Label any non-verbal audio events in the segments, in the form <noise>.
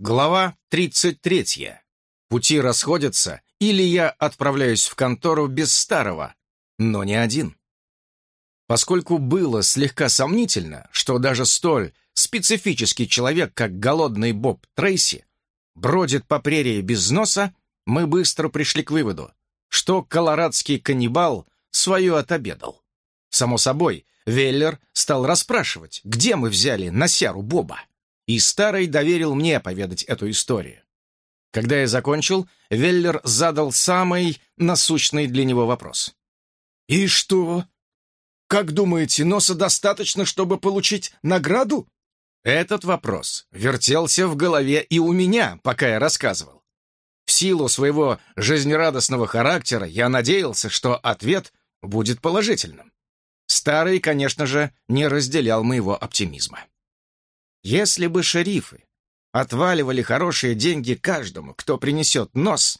Глава 33. Пути расходятся, или я отправляюсь в контору без старого, но не один. Поскольку было слегка сомнительно, что даже столь специфический человек, как голодный Боб Трейси, бродит по прерии без носа, мы быстро пришли к выводу, что колорадский каннибал свое отобедал. Само собой, Веллер стал расспрашивать, где мы взяли носяру Боба и Старый доверил мне поведать эту историю. Когда я закончил, Веллер задал самый насущный для него вопрос. «И что? Как думаете, носа достаточно, чтобы получить награду?» Этот вопрос вертелся в голове и у меня, пока я рассказывал. В силу своего жизнерадостного характера я надеялся, что ответ будет положительным. Старый, конечно же, не разделял моего оптимизма. Если бы шерифы отваливали хорошие деньги каждому, кто принесет нос,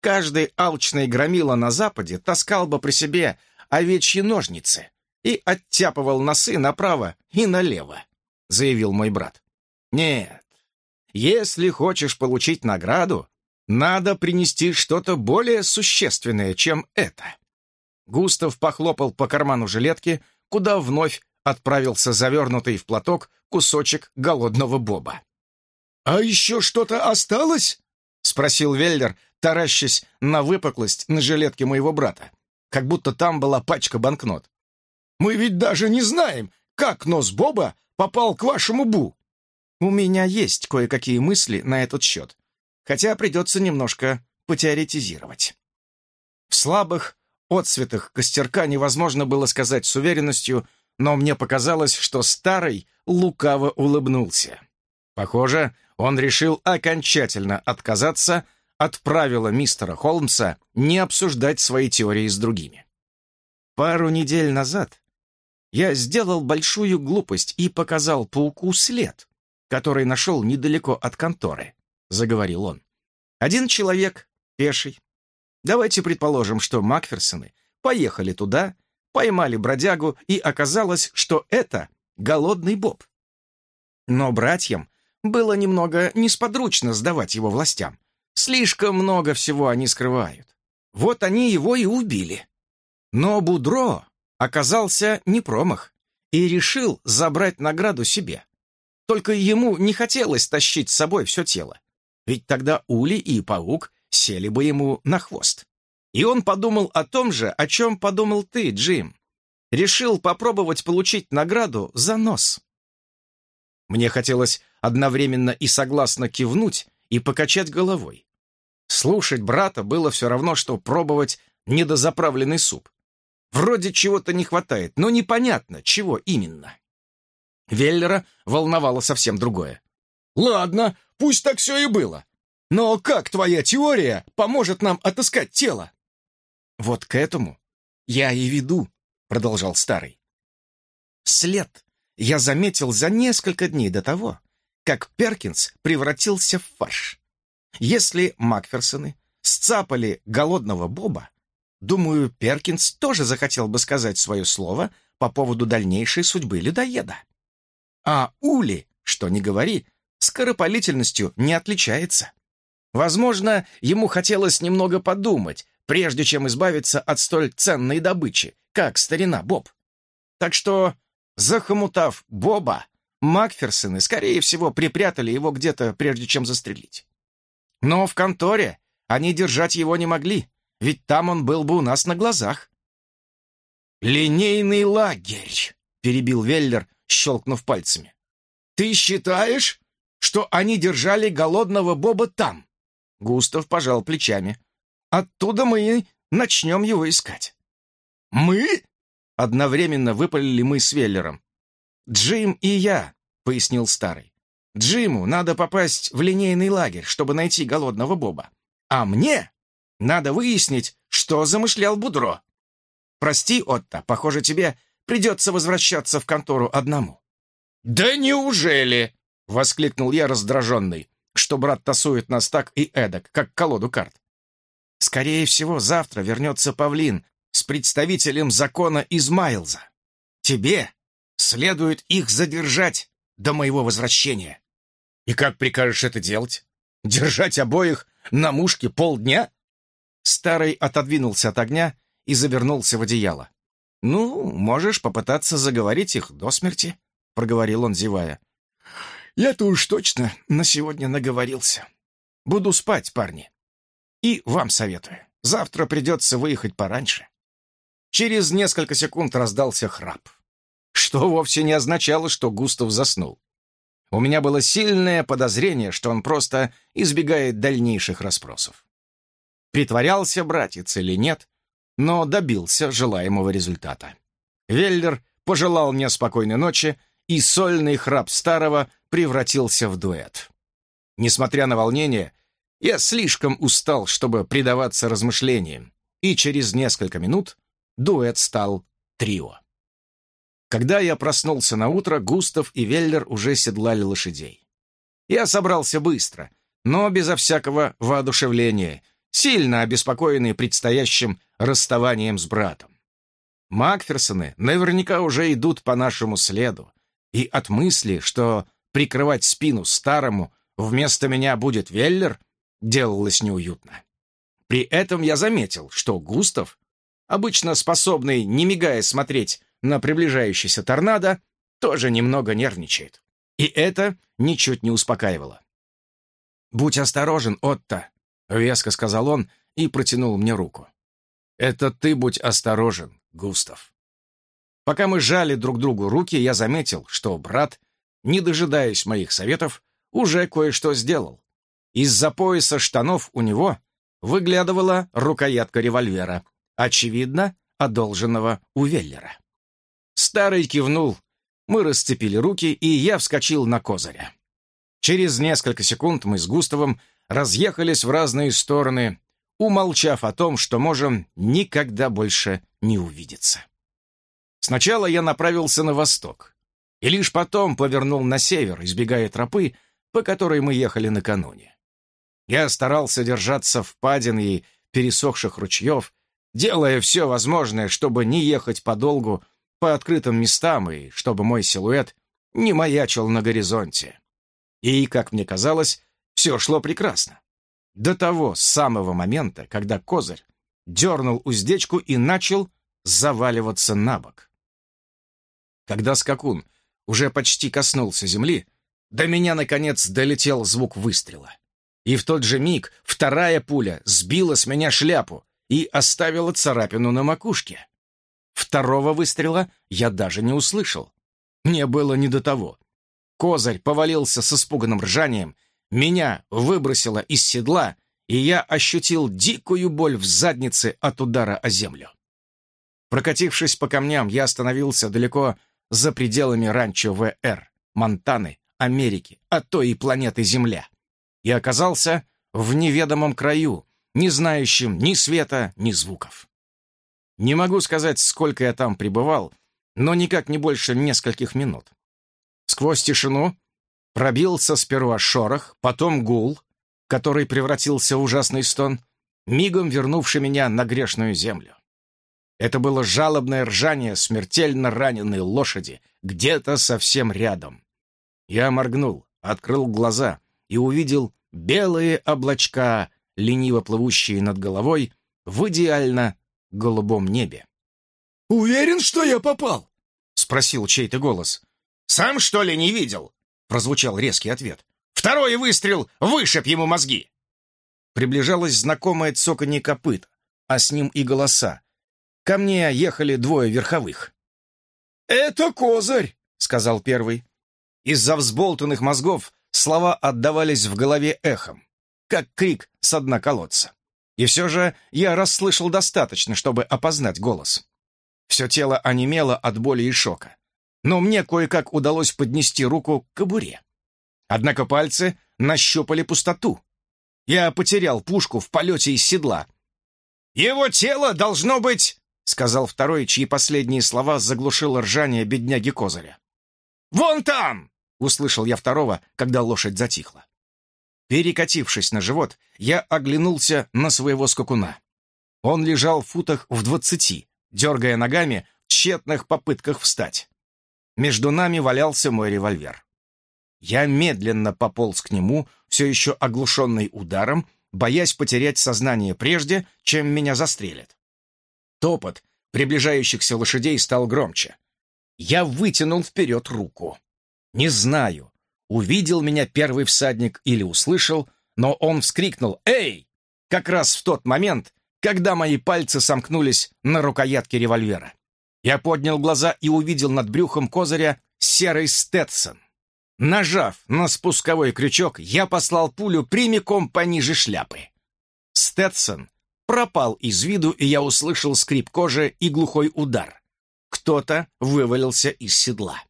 каждый алчный громила на Западе таскал бы при себе овечьи ножницы и оттяпывал носы направо и налево, заявил мой брат. Нет, если хочешь получить награду, надо принести что-то более существенное, чем это. Густав похлопал по карману жилетки, куда вновь отправился завернутый в платок кусочек голодного боба. «А еще что-то осталось?» — спросил Веллер, таращась на выпуклость на жилетке моего брата, как будто там была пачка банкнот. «Мы ведь даже не знаем, как нос Боба попал к вашему Бу». «У меня есть кое-какие мысли на этот счет, хотя придется немножко потеоретизировать». В слабых отцветах костерка невозможно было сказать с уверенностью, но мне показалось, что старый лукаво улыбнулся. Похоже, он решил окончательно отказаться от правила мистера Холмса не обсуждать свои теории с другими. Пару недель назад я сделал большую глупость и показал пауку след, который нашел недалеко от конторы, заговорил он. Один человек, пеший. Давайте предположим, что Макферсоны поехали туда поймали бродягу, и оказалось, что это голодный Боб. Но братьям было немного несподручно сдавать его властям. Слишком много всего они скрывают. Вот они его и убили. Но Будро оказался не промах и решил забрать награду себе. Только ему не хотелось тащить с собой все тело, ведь тогда Ули и Паук сели бы ему на хвост. И он подумал о том же, о чем подумал ты, Джим. Решил попробовать получить награду за нос. Мне хотелось одновременно и согласно кивнуть, и покачать головой. Слушать брата было все равно, что пробовать недозаправленный суп. Вроде чего-то не хватает, но непонятно, чего именно. Веллера волновало совсем другое. «Ладно, пусть так все и было. Но как твоя теория поможет нам отыскать тело?» «Вот к этому я и веду», — продолжал Старый. «След я заметил за несколько дней до того, как Перкинс превратился в фарш. Если Макферсоны сцапали голодного Боба, думаю, Перкинс тоже захотел бы сказать свое слово по поводу дальнейшей судьбы людоеда. А Ули, что ни говори, скоропалительностью не отличается. Возможно, ему хотелось немного подумать, прежде чем избавиться от столь ценной добычи, как старина Боб. Так что, захомутав Боба, Макферсоны, скорее всего, припрятали его где-то, прежде чем застрелить. Но в конторе они держать его не могли, ведь там он был бы у нас на глазах. «Линейный лагерь», — перебил Веллер, щелкнув пальцами. «Ты считаешь, что они держали голодного Боба там?» Густав пожал плечами. Оттуда мы и начнем его искать». «Мы?» — одновременно выпалили мы с Веллером. «Джим и я», — пояснил Старый. «Джиму надо попасть в линейный лагерь, чтобы найти голодного Боба. А мне надо выяснить, что замышлял Будро. Прости, Отто, похоже, тебе придется возвращаться в контору одному». «Да неужели?» — воскликнул я раздраженный, что брат тасует нас так и эдак, как колоду карт. Скорее всего, завтра вернется павлин с представителем закона из Майлза. Тебе следует их задержать до моего возвращения. И как прикажешь это делать? Держать обоих на мушке полдня?» Старый отодвинулся от огня и завернулся в одеяло. «Ну, можешь попытаться заговорить их до смерти», — проговорил он, зевая. «Я-то уж точно на сегодня наговорился. Буду спать, парни. И вам советую. Завтра придется выехать пораньше». Через несколько секунд раздался храп, что вовсе не означало, что Густав заснул. У меня было сильное подозрение, что он просто избегает дальнейших расспросов. Притворялся братец или нет, но добился желаемого результата. Веллер пожелал мне спокойной ночи, и сольный храп старого превратился в дуэт. Несмотря на волнение, я слишком устал, чтобы предаваться размышлениям, и через несколько минут дуэт стал трио. Когда я проснулся на утро, Густав и Веллер уже седлали лошадей. Я собрался быстро, но безо всякого воодушевления, сильно обеспокоенный предстоящим расставанием с братом. Макферсоны наверняка уже идут по нашему следу, и от мысли, что прикрывать спину старому вместо меня будет Веллер, делалось неуютно. При этом я заметил, что Густав, обычно способный, не мигая, смотреть на приближающийся торнадо, тоже немного нервничает. И это ничуть не успокаивало. «Будь осторожен, Отто», — веско сказал он и протянул мне руку. «Это ты будь осторожен, Густав». Пока мы жали друг другу руки, я заметил, что брат, не дожидаясь моих советов, уже кое-что сделал. Из-за пояса штанов у него выглядывала рукоятка револьвера, очевидно, одолженного у Веллера. Старый кивнул. Мы расцепили руки, и я вскочил на козыря. Через несколько секунд мы с Густавом разъехались в разные стороны, умолчав о том, что можем никогда больше не увидеться. Сначала я направился на восток, и лишь потом повернул на север, избегая тропы, по которой мы ехали накануне. Я старался держаться впадин и пересохших ручьев, делая все возможное, чтобы не ехать подолгу по открытым местам и чтобы мой силуэт не маячил на горизонте. И, как мне казалось, все шло прекрасно. До того самого момента, когда козырь дернул уздечку и начал заваливаться на бок. Когда скакун уже почти коснулся земли, до меня, наконец, долетел звук выстрела. И в тот же миг вторая пуля сбила с меня шляпу и оставила царапину на макушке. Второго выстрела я даже не услышал. Мне было не до того. Козырь повалился с испуганным ржанием, меня выбросило из седла, и я ощутил дикую боль в заднице от удара о землю. Прокатившись по камням, я остановился далеко за пределами ранчо ВР, Монтаны, Америки, а то и планеты Земля, и оказался в неведомом краю, не знающим ни света, ни звуков. Не могу сказать, сколько я там пребывал, но никак не больше нескольких минут. Сквозь тишину пробился сперва шорох, потом гул, который превратился в ужасный стон, мигом вернувший меня на грешную землю. Это было жалобное ржание смертельно раненой лошади, где-то совсем рядом. Я моргнул, открыл глаза и увидел белые облачка, лениво плывущие над головой, в идеально голубом небе. «Уверен, что я попал?» — спросил чей-то голос. «Сам, что ли, не видел?» — прозвучал резкий ответ. «Второй выстрел вышиб ему мозги!» Приближалось знакомое цоканье копыт, а с ним и голоса. Ко мне ехали двое верховых. «Это козырь!» — сказал первый. Из-за взболтанных мозгов слова отдавались в голове эхом, как крик с дна колодца. И все же я расслышал достаточно, чтобы опознать голос. Все тело онемело от боли и шока. Но мне кое-как удалось поднести руку к кобуре. Однако пальцы нащупали пустоту. Я потерял пушку в полете из седла. «Его тело должно быть...» — сказал второй, чьи последние слова заглушило ржание бедняги Козыря. «Вон там!» — услышал я второго, когда лошадь затихла. Перекатившись на живот, я оглянулся на своего скакуна. Он лежал в футах в двадцати, дергая ногами в тщетных попытках встать. Между нами валялся мой револьвер. Я медленно пополз к нему, все еще оглушенный ударом, боясь потерять сознание прежде, чем меня застрелят. Топот приближающихся лошадей стал громче. Я вытянул вперед руку. Не знаю, увидел меня первый всадник или услышал, но он вскрикнул «Эй!» как раз в тот момент, когда мои пальцы сомкнулись на рукоятке револьвера. Я поднял глаза и увидел над брюхом козыря серый Стетсон. Нажав на спусковой крючок, я послал пулю прямиком пониже шляпы. Стетсон пропал из виду, и я услышал скрип кожи и глухой удар. Кто-то вывалился из седла.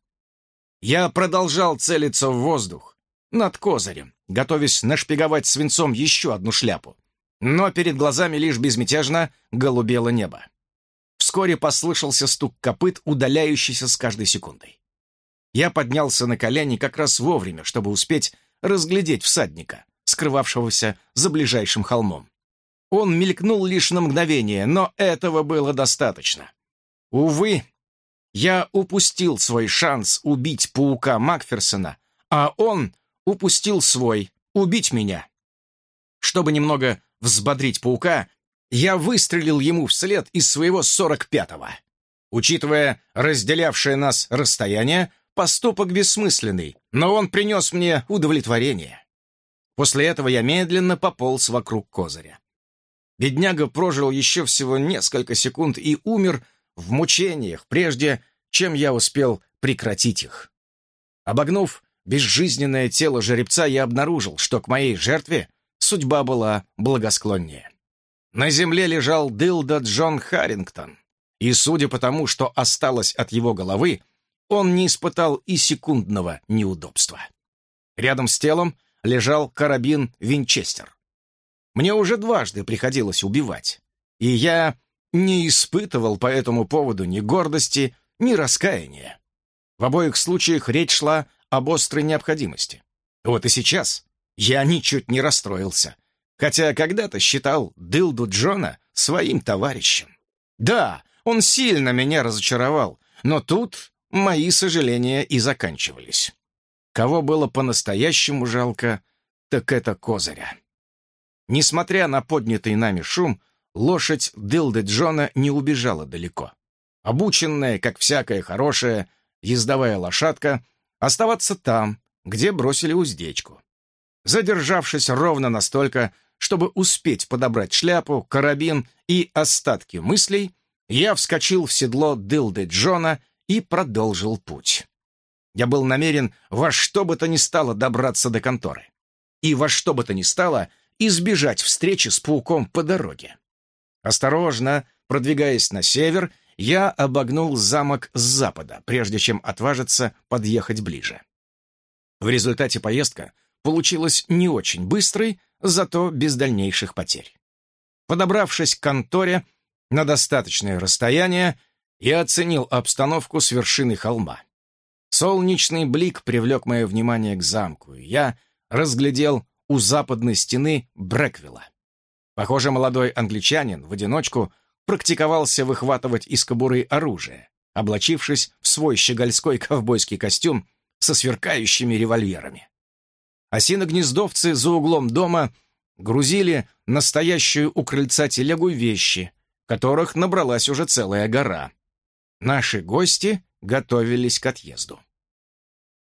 Я продолжал целиться в воздух, над козырем, готовясь нашпиговать свинцом еще одну шляпу. Но перед глазами лишь безмятежно голубело небо. Вскоре послышался стук копыт, удаляющийся с каждой секундой. Я поднялся на колени как раз вовремя, чтобы успеть разглядеть всадника, скрывавшегося за ближайшим холмом. Он мелькнул лишь на мгновение, но этого было достаточно. Увы, я упустил свой шанс убить паука Макферсона, а он упустил свой убить меня. Чтобы немного взбодрить паука, я выстрелил ему вслед из своего 45-го. Учитывая разделявшее нас расстояние, поступок бессмысленный, но он принес мне удовлетворение. После этого я медленно пополз вокруг козыря. Бедняга прожил еще всего несколько секунд и умер в мучениях, прежде чем я успел прекратить их. Обогнув безжизненное тело жеребца, я обнаружил, что к моей жертве судьба была благосклоннее. На земле лежал Дилда Джон Харрингтон, и, судя по тому, что осталось от его головы, он не испытал и секундного неудобства. Рядом с телом лежал карабин Винчестер. Мне уже дважды приходилось убивать, и я не испытывал по этому поводу ни гордости, ни раскаяния. В обоих случаях речь шла об острой необходимости. Вот и сейчас я ничуть не расстроился, хотя когда-то считал Дылду Джона своим товарищем. Да, он сильно меня разочаровал, но тут мои сожаления и заканчивались. Кого было по-настоящему жалко, так это Козыря. Несмотря на поднятый нами шум, лошадь Дилды Джона не убежала далеко. Обученная, как всякая хорошая, ездовая лошадка, оставаться там, где бросили уздечку. Задержавшись ровно настолько, чтобы успеть подобрать шляпу, карабин и остатки мыслей, я вскочил в седло Дилды Джона и продолжил путь. Я был намерен во что бы то ни стало добраться до конторы. И во что бы то ни стало — избежать встречи с пауком по дороге. Осторожно, продвигаясь на север, я обогнул замок с запада, прежде чем отважиться подъехать ближе. В результате поездка получилась не очень быстрой, зато без дальнейших потерь. Подобравшись к конторе на достаточное расстояние, я оценил обстановку с вершины холма. Солнечный блик привлек мое внимание к замку, и я разглядел у западной стены Брэквилла. Похоже, молодой англичанин в одиночку практиковался выхватывать из кобуры оружие, облачившись в свой щегольской <laughs> ковбойский костюм со сверкающими револьверами. Осиногнездовцы за углом дома грузили настоящую у крыльца телегу вещи, которых набралась уже целая гора. Наши гости готовились к отъезду.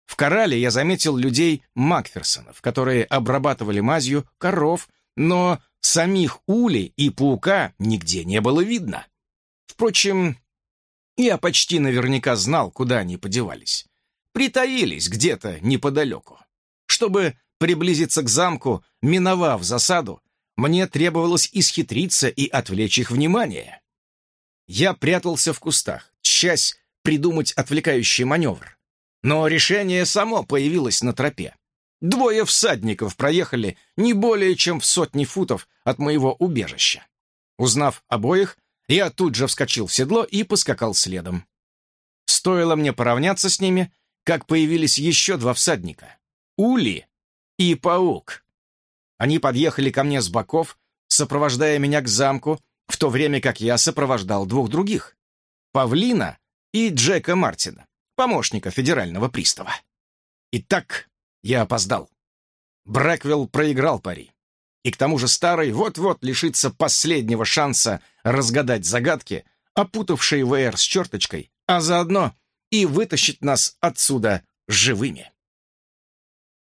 В корале я заметил людей Макферсонов, которые обрабатывали мазью коров, но самих улей и паука нигде не было видно. Впрочем, я почти наверняка знал, куда они подевались. Притаились где-то неподалеку. Чтобы приблизиться к замку, миновав засаду, мне требовалось исхитриться и отвлечь их внимание. Я прятался в кустах, часть придумать отвлекающий маневр. Но решение само появилось на тропе. Двое всадников проехали не более чем в сотни футов от моего убежища. Узнав обоих, я тут же вскочил в седло и поскакал следом. Стоило мне поравняться с ними, как появились еще два всадника — Ули и Паук. Они подъехали ко мне с боков, сопровождая меня к замку, в то время как я сопровождал двух других — Павлина и Джека Мартина помощника федерального пристава. Итак, Я опоздал. Брэквилл проиграл пари. И к тому же старый вот-вот лишится последнего шанса разгадать загадки, опутавшие ВР с черточкой, а заодно и вытащить нас отсюда живыми.